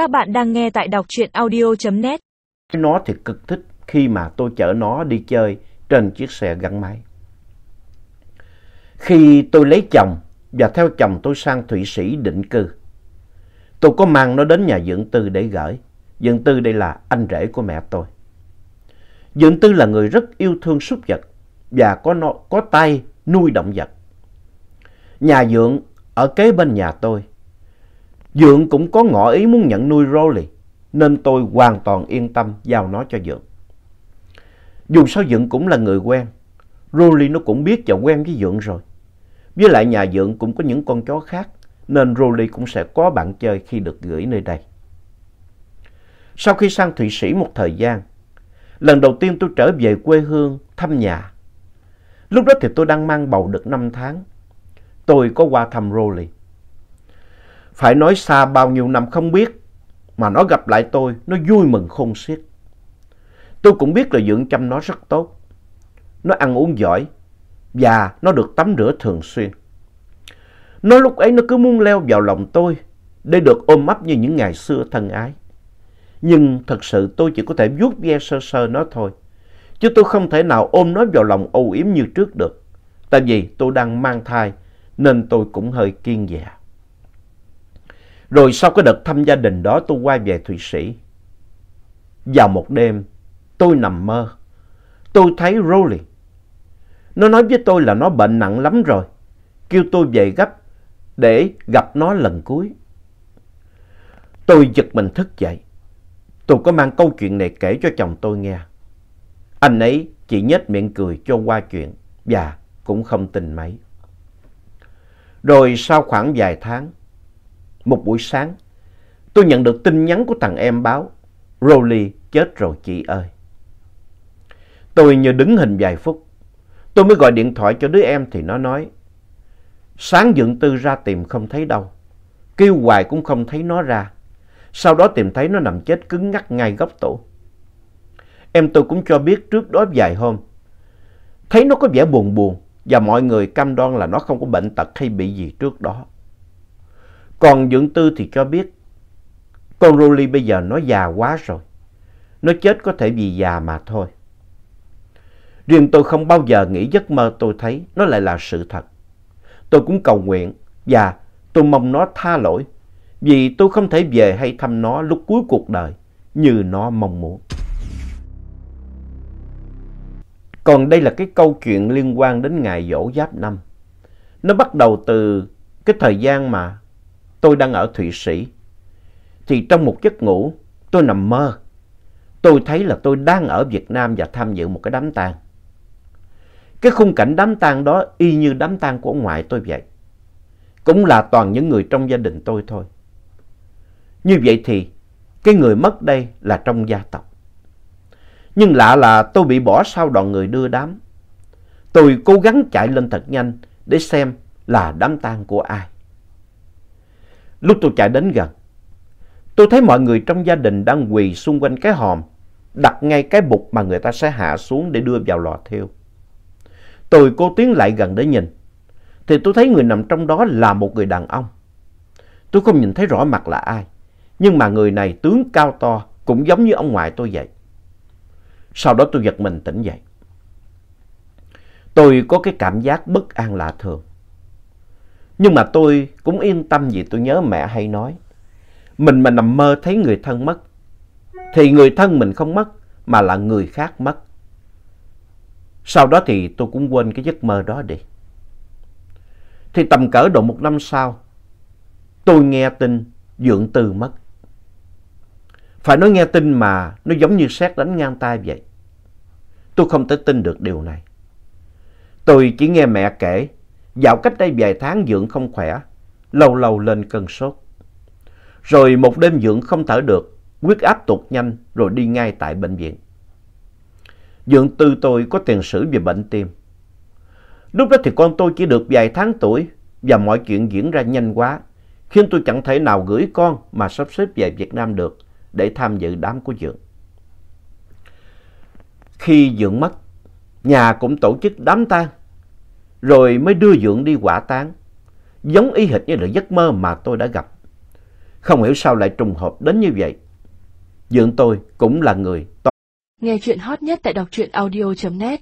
Các bạn đang nghe tại đọc truyện audio.net. Nó thì cực thích khi mà tôi chở nó đi chơi trên chiếc xe gắn máy. Khi tôi lấy chồng và theo chồng tôi sang Thụy Sĩ định cư, tôi có mang nó đến nhà dưỡng tư để gửi. Dưỡng tư đây là anh rể của mẹ tôi. Dưỡng tư là người rất yêu thương súc vật và có, nó, có tay nuôi động vật. Nhà dưỡng ở kế bên nhà tôi. Dượng cũng có ngỏ ý muốn nhận nuôi Rolly, nên tôi hoàn toàn yên tâm giao nó cho Dượng. Dù sao Dượng cũng là người quen, Rolly nó cũng biết và quen với Dượng rồi. Với lại nhà Dượng cũng có những con chó khác, nên Rolly cũng sẽ có bạn chơi khi được gửi nơi đây. Sau khi sang Thụy Sĩ một thời gian, lần đầu tiên tôi trở về quê hương thăm nhà. Lúc đó thì tôi đang mang bầu được 5 tháng tôi có qua thăm Rolly. Phải nói xa bao nhiêu năm không biết, mà nó gặp lại tôi, nó vui mừng khôn xiết. Tôi cũng biết là dưỡng chăm nó rất tốt. Nó ăn uống giỏi và nó được tắm rửa thường xuyên. Nó lúc ấy nó cứ muốn leo vào lòng tôi để được ôm ấp như những ngày xưa thân ái. Nhưng thật sự tôi chỉ có thể vuốt ve sơ sơ nó thôi. Chứ tôi không thể nào ôm nó vào lòng âu yếm như trước được. Tại vì tôi đang mang thai nên tôi cũng hơi kiên dạ. Rồi sau cái đợt thăm gia đình đó tôi quay về Thụy Sĩ. Vào một đêm, tôi nằm mơ. Tôi thấy Rolly. Nó nói với tôi là nó bệnh nặng lắm rồi. Kêu tôi về gấp để gặp nó lần cuối. Tôi giật mình thức dậy. Tôi có mang câu chuyện này kể cho chồng tôi nghe. Anh ấy chỉ nhếch miệng cười cho qua chuyện và cũng không tin mấy. Rồi sau khoảng vài tháng, một buổi sáng, tôi nhận được tin nhắn của thằng em báo, Rolly chết rồi chị ơi. Tôi như đứng hình vài phút, tôi mới gọi điện thoại cho đứa em thì nó nói, sáng dựng tư ra tìm không thấy đâu, kêu hoài cũng không thấy nó ra. Sau đó tìm thấy nó nằm chết cứng ngắc ngay góc tủ. Em tôi cũng cho biết trước đó vài hôm, thấy nó có vẻ buồn buồn, và mọi người cam đoan là nó không có bệnh tật hay bị gì trước đó. Còn dưỡng tư thì cho biết, con Rolly bây giờ nó già quá rồi. Nó chết có thể vì già mà thôi. Riêng tôi không bao giờ nghĩ giấc mơ tôi thấy nó lại là sự thật. Tôi cũng cầu nguyện và tôi mong nó tha lỗi vì tôi không thể về hay thăm nó lúc cuối cuộc đời như nó mong muốn. Còn đây là cái câu chuyện liên quan đến ngày dỗ giáp năm. Nó bắt đầu từ cái thời gian mà tôi đang ở Thụy Sĩ. Thì trong một giấc ngủ, tôi nằm mơ. Tôi thấy là tôi đang ở Việt Nam và tham dự một cái đám tang. Cái khung cảnh đám tang đó y như đám tang của ngoại tôi vậy. Cũng là toàn những người trong gia đình tôi thôi. Như vậy thì cái người mất đây là trong gia tộc. Nhưng lạ là tôi bị bỏ sau đoàn người đưa đám. Tôi cố gắng chạy lên thật nhanh để xem là đám tang của ai. Lúc tôi chạy đến gần, tôi thấy mọi người trong gia đình đang quỳ xung quanh cái hòm, đặt ngay cái bục mà người ta sẽ hạ xuống để đưa vào lò thiêu. Tôi cố tiến lại gần để nhìn, thì tôi thấy người nằm trong đó là một người đàn ông. Tôi không nhìn thấy rõ mặt là ai, nhưng mà người này tướng cao to, cũng giống như ông ngoại tôi vậy. Sau đó tôi giật mình tỉnh dậy. Tôi có cái cảm giác bất an lạ thường. Nhưng mà tôi cũng yên tâm vì tôi nhớ mẹ hay nói. Mình mà nằm mơ thấy người thân mất, thì người thân mình không mất, mà là người khác mất. Sau đó thì tôi cũng quên cái giấc mơ đó đi. Thì tầm cỡ độ một năm sau, tôi nghe tin Dượng Từ mất. Phải nói nghe tin mà nó giống như sét đánh ngang tai vậy. Tôi không thể tin được điều này. Tôi chỉ nghe mẹ kể, dạo cách đây vài tháng dưỡng không khỏe, lâu lâu lên cơn sốt. Rồi một đêm dưỡng không thở được, huyết áp tụt nhanh rồi đi ngay tại bệnh viện. dưỡng tư tôi có tiền sử về bệnh tim. Lúc đó thì con tôi chỉ được vài tháng tuổi và mọi chuyện diễn ra nhanh quá, khiến tôi chẳng thể nào gửi con mà sắp xếp về Việt Nam được để tham dự đám của dưỡng Khi dưỡng mất, nhà cũng tổ chức đám tang, rồi mới đưa Dượng đi quả táng, giống y hệt như là giấc mơ mà tôi đã gặp. Không hiểu sao lại trùng hợp đến như vậy. Dượng tôi cũng là người Nghe chuyện hot nhất tại đọc truyện audio.net